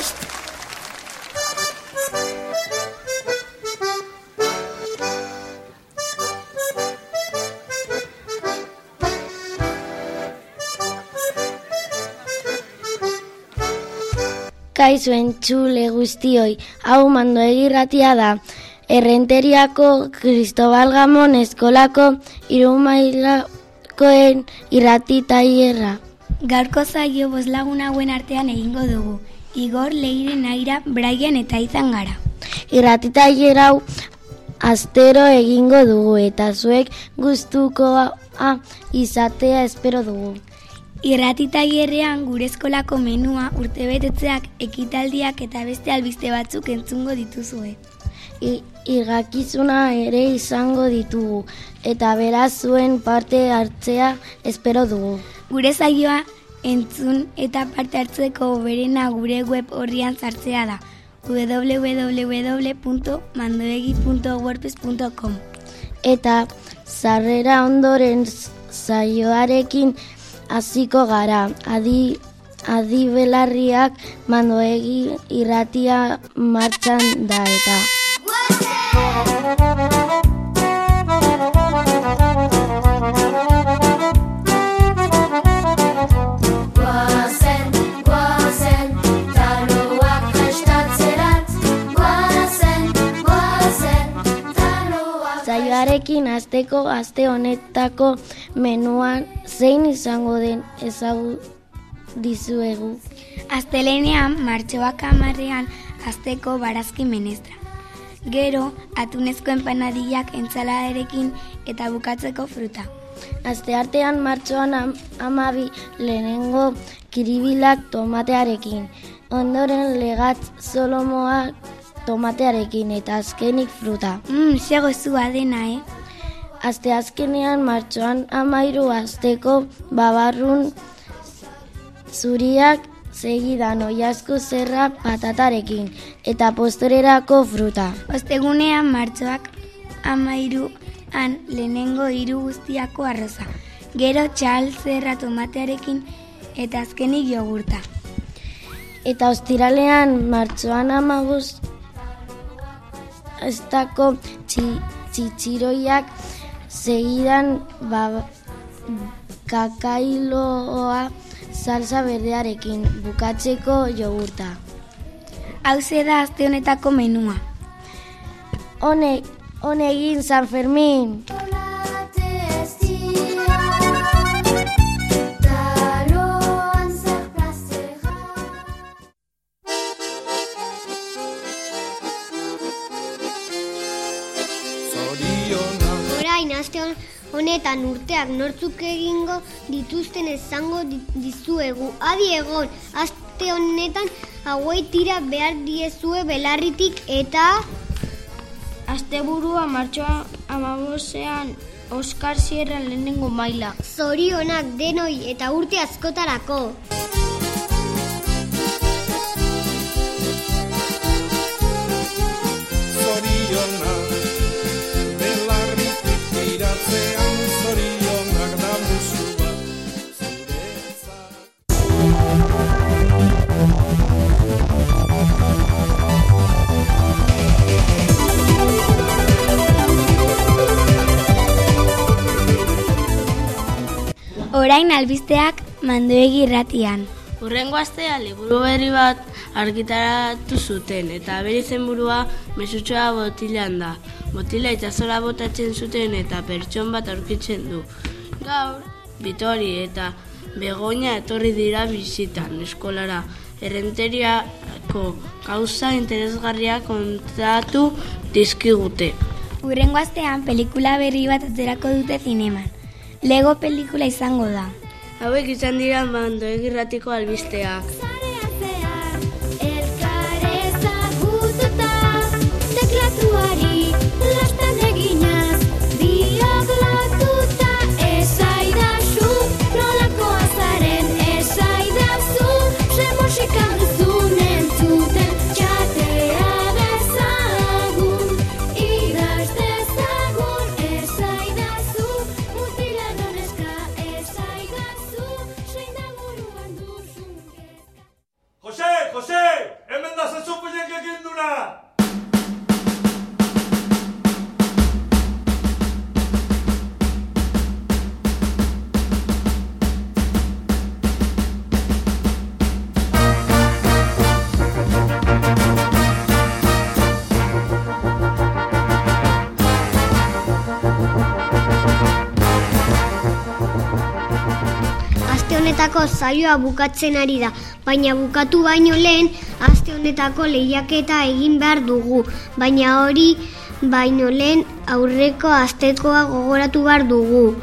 prest! Kaixo entzule guztioi, hau mando egirratia da. Errenteriako Cristobal Gamon eskolako irumailakoen irrati taierra. Gaurko zaio boz lagun hauen artean egingo dugu. Igor, Leire, Naira, Brian eta izan gara. Irrati tailer hau astero egingo dugu eta zuek gustukoa izatea espero dugu. Irrati tailerrean gure eskolako menua urtebetetzeak ekitaldiak eta beste albiste batzuk entzungo dituzue. I, irgakizuna ere izango ditugu eta beraz zuen parte hartzea espero dugu. Gure zaioa entzun eta parte hartzeko berena gure web horrian sartzea da www.mandoegi.wordpress.com Eta sarrera ondoren zaioarekin hasiko gara. Adi adi belarriak mandoegi irratia martxan da eta. Zaioarekin hasteko aste honetako menuan zein izango den ezagu dizuegu. Astelenean, martxoak amarrean, azteko barazki menestra. Gero, atunezko empanadillak entzaladerekin eta bukatzeko fruta. Aste artean martxoan am, amabi lehenengo kiribilak tomatearekin. Ondoren legatz solomoa tomatearekin eta azkenik fruta. Mmm, ze gozua dena, eh? Aste azkenean martxoan amairu azteko babarrun zuriak segidan oiazko zerra patatarekin eta postorerako fruta. Ostegunean martxoak amairuan lehenengo hiru guztiako arroza. Gero txal zerra tomatearekin eta azkenik jogurta. Eta ostiralean martxoan amabuz estako txi, txitxiroiak segidan ba, kakailoa salsa berdearekin bukatzeko jogurta. Hau da aste honetako menua. Honek, honegin San Fermin! Honetan urteak nortzuk egingo dituzten esango di- dizuegu. Adi egon, aste honetan hauei tira behar diezue belarritik eta... Asteburua martxoa amabosean Oskar Sierra lehenengo maila. Zorionak denoi eta urte askotarako. Orain albisteak mandoegi irratian. Urrengo astea liburu berri bat argitaratu zuten eta bere izenburua mesutxoa botilan da. Botila itsasola botatzen zuten eta pertson bat aurkitzen du. Gaur, Bitori eta Begoña etorri dira bizitan eskolara. Errenteriako gauza interesgarria kontatu dizkigute. Urrengo astean pelikula berri bat atzerako dute zineman. Lego pelikula izango da. Hauek izan dira mando egirratiko albisteak. José. Honetako zaioa bukatzen ari da, baina bukatu baino lehen aste honetako lehiaketa egin behar dugu, baina hori baino lehen aurreko astekoa gogoratu behar dugu.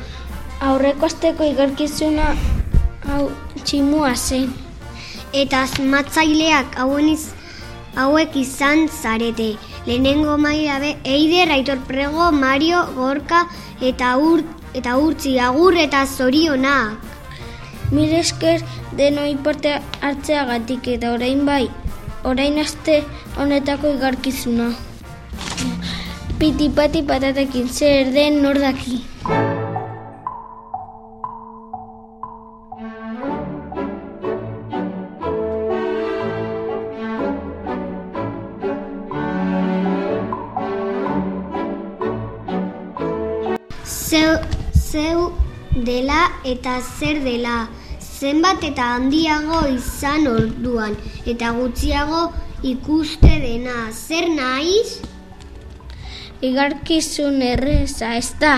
Aurreko asteko igarkizuna hau tximua zen. Eta asmatzaileak hauen iz, hauek izan zarete. Lehenengo maila be, Eider, Aitor Prego, Mario, Gorka eta ur, eta urtzi agur eta zorionak. Mire esker denoi parte hartzeagatik eta orain bai, orain aste honetako igarkizuna. Pitipati patatekin zer den nordaki. Zeu, zeu dela eta zer dela, zenbat eta handiago izan orduan, eta gutxiago ikuste dena, zer naiz? Igarkizun erreza, ez da.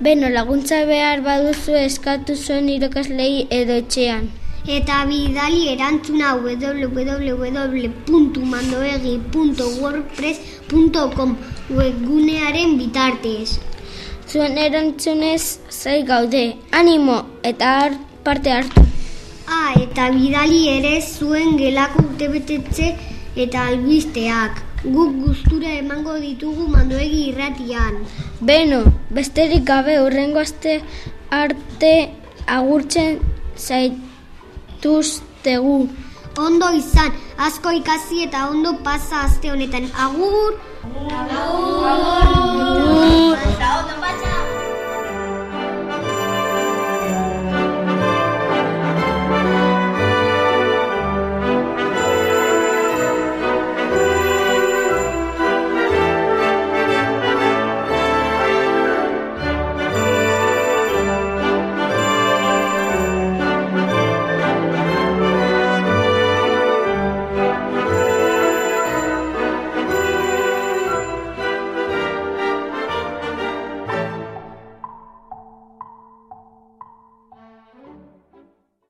Beno, laguntza behar baduzu eskatu zuen irakaslei edo etxean. Eta bidali erantzuna www.mandoegi.wordpress.com webgunearen bitartez. Zuen erantzunez zai gaude, animo eta har, parte hartu. Ah, eta bidali ere zuen gelako urtebetetze eta albisteak. Guk gustura emango ditugu mandoegi irratian. Beno, besterik gabe urrengo aste arte agurtzen zaituztegu. Ondo izan, asko ikasi eta ondo pasa aste honetan. Agur! Mm.